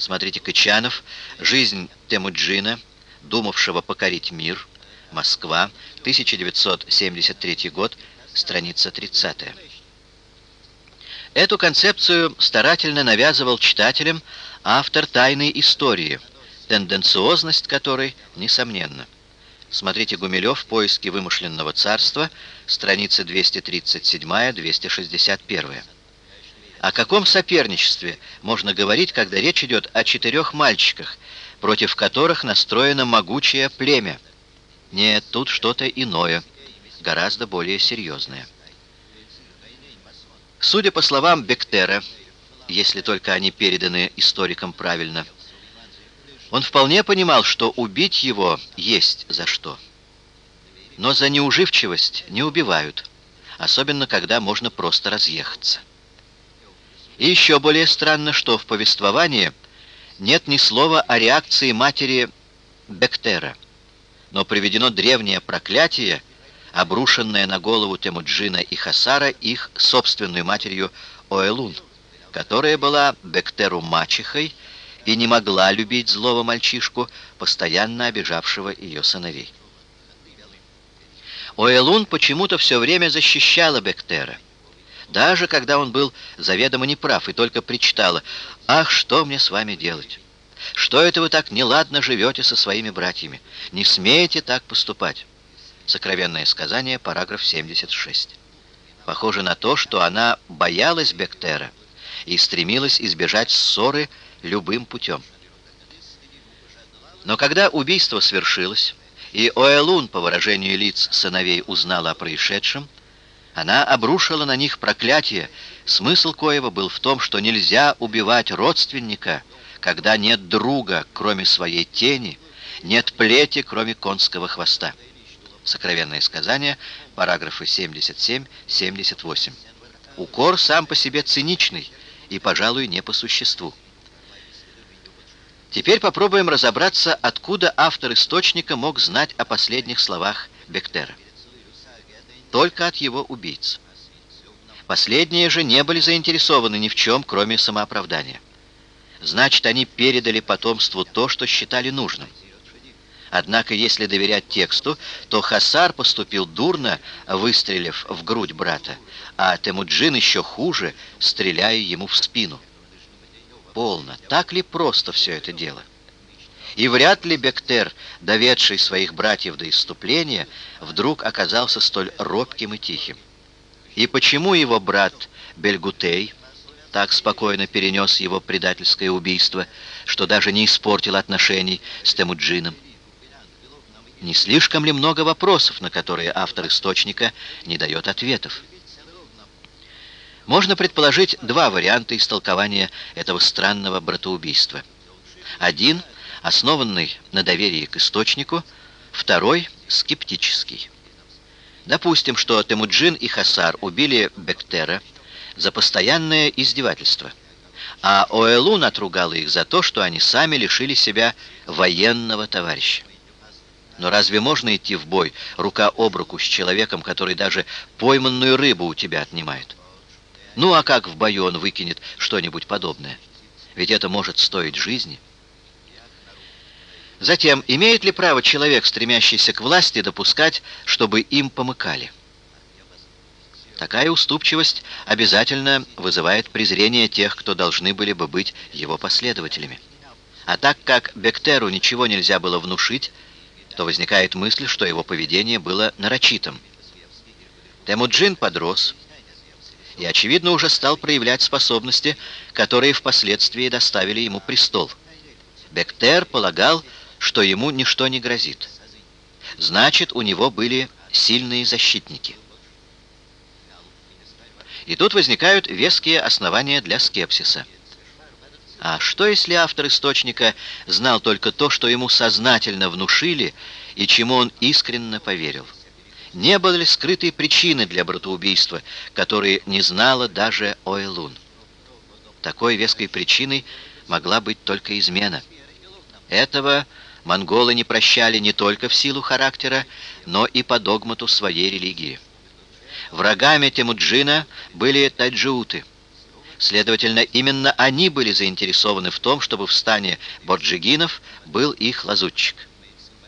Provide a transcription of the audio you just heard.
Смотрите Кычанов, «Жизнь Темуджина, думавшего покорить мир», Москва, 1973 год, страница 30. Эту концепцию старательно навязывал читателям автор «Тайной истории», тенденциозность которой несомненна. Смотрите Гумилев «Поиски вымышленного царства», страницы 237-261. О каком соперничестве можно говорить, когда речь идет о четырех мальчиках, против которых настроено могучее племя? Нет, тут что-то иное, гораздо более серьезное. Судя по словам Бектера, если только они переданы историкам правильно, он вполне понимал, что убить его есть за что. Но за неуживчивость не убивают, особенно когда можно просто разъехаться. И еще более странно, что в повествовании нет ни слова о реакции матери Бектера, но приведено древнее проклятие, обрушенное на голову Темуджина и Хасара их собственной матерью Оэлун, которая была Бектеру мачехой и не могла любить злого мальчишку, постоянно обижавшего ее сыновей. Оэлун почему-то все время защищала Бектера – даже когда он был заведомо неправ и только причитала «Ах, что мне с вами делать? Что это вы так неладно живете со своими братьями? Не смеете так поступать?» Сокровенное сказание, параграф 76. Похоже на то, что она боялась Бектера и стремилась избежать ссоры любым путем. Но когда убийство свершилось, и Оэлун, по выражению лиц сыновей, узнала о происшедшем, она обрушила на них проклятие, смысл коего был в том, что нельзя убивать родственника, когда нет друга, кроме своей тени, нет плети, кроме конского хвоста. Сокровенное сказание, параграфы 77-78. Укор сам по себе циничный и, пожалуй, не по существу. Теперь попробуем разобраться, откуда автор источника мог знать о последних словах Бектера только от его убийц. Последние же не были заинтересованы ни в чем, кроме самооправдания. Значит, они передали потомству то, что считали нужным. Однако, если доверять тексту, то Хасар поступил дурно, выстрелив в грудь брата, а Темуджин еще хуже, стреляя ему в спину. Полно. Так ли просто все это дело? И вряд ли Бектер, доведший своих братьев до иступления, вдруг оказался столь робким и тихим. И почему его брат Бельгутей так спокойно перенес его предательское убийство, что даже не испортил отношений с Темуджином? Не слишком ли много вопросов, на которые автор источника не дает ответов? Можно предположить два варианта истолкования этого странного братоубийства. Один — основанный на доверии к источнику, второй — скептический. Допустим, что Темуджин и Хасар убили Бектера за постоянное издевательство, а Оэлун отругала их за то, что они сами лишили себя военного товарища. Но разве можно идти в бой рука об руку с человеком, который даже пойманную рыбу у тебя отнимает? Ну а как в бою он выкинет что-нибудь подобное? Ведь это может стоить жизни. Затем, имеет ли право человек, стремящийся к власти, допускать, чтобы им помыкали? Такая уступчивость обязательно вызывает презрение тех, кто должны были бы быть его последователями. А так как Бектеру ничего нельзя было внушить, то возникает мысль, что его поведение было нарочитым. Темуджин подрос и, очевидно, уже стал проявлять способности, которые впоследствии доставили ему престол. Бектер полагал, что ему ничто не грозит. Значит, у него были сильные защитники. И тут возникают веские основания для скепсиса. А что, если автор источника знал только то, что ему сознательно внушили и чему он искренне поверил? Не было ли скрытой причины для братоубийства, которые не знала даже Ойлун? Такой веской причиной могла быть только измена. Этого монголы не прощали не только в силу характера, но и по догмату своей религии. Врагами Темуджина были таджиуты. Следовательно, именно они были заинтересованы в том, чтобы в стане Боджигинов был их лазутчик.